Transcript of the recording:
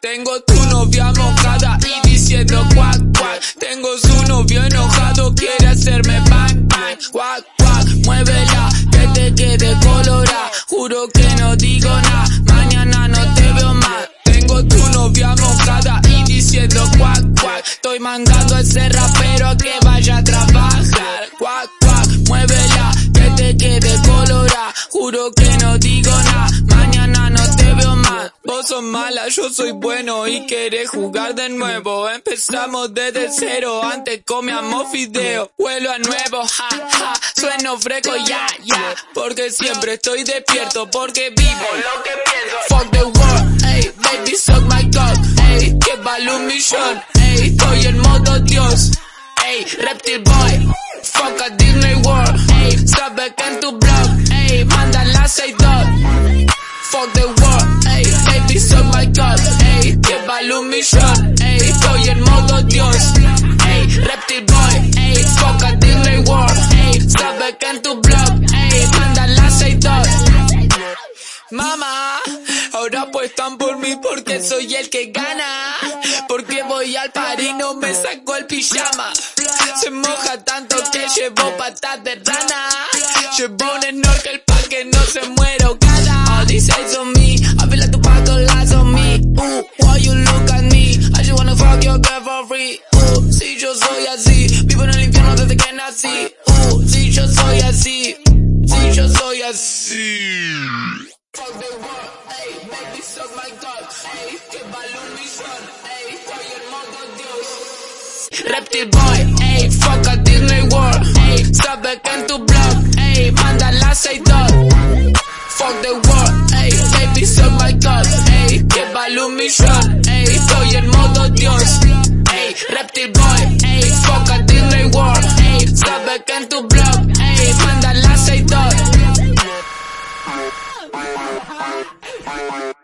Tengo tu novia mojada y diciendo cuac, cuac. Tengo su novio enojado, quiere hacerme bang, bang. Cuac, cuac, muévela, que te quede colora. Juro que no digo nada, a ese rapero que vaya a trabajar. Cuac, cuac, muévela, que te quede colora. Juro que no digo nada, mañana no te veo más. Vos sos mala, yo soy bueno y querés jugar de nuevo. Empezamos desde cero, antes comíamos fideo. Vuelo a nuevo, ja, ja, sueno fresco, ya, ya. Porque siempre estoy despierto, porque vivo lo que pienso. Fuck the world, ey, baby, suck my cock, ey, que vale un millón, estoy en modo Dios. Ey, Reptil Boy, fuck a Disney World, ey, sabe que en tu blog, ey, manda la 62. Fuck the world, ey, baby, suck my cock, ey, vale un millón, ey, estoy en modo Dios. Ey, Reptil Boy, ey, fuck a Disney World, ey, sabe que en tu blog, ey, manda la 62. Mamá, ahora apuestan por mí porque soy el que gana. Porque voy al par y no me saco el pijama. Se moja tanto que llevo patas de rana. Llevo un snorkel pa' que no se muera cada. All these eyes on me, I feel like the on me. Ooh, why you look at me? I just wanna fuck your girl for free. Ooh, si yo soy así, vivo en el infierno desde que nací. Uh, si yo soy así, si yo soy así. Fuck they want, ayy, make me suck my cock, ayy, que balones run, ayy, soy el modo Dios. Reptil boy, ayy, fuck a Disney World, ayy, sabe que en tu blog, ayy, manda las 6 2 Bye.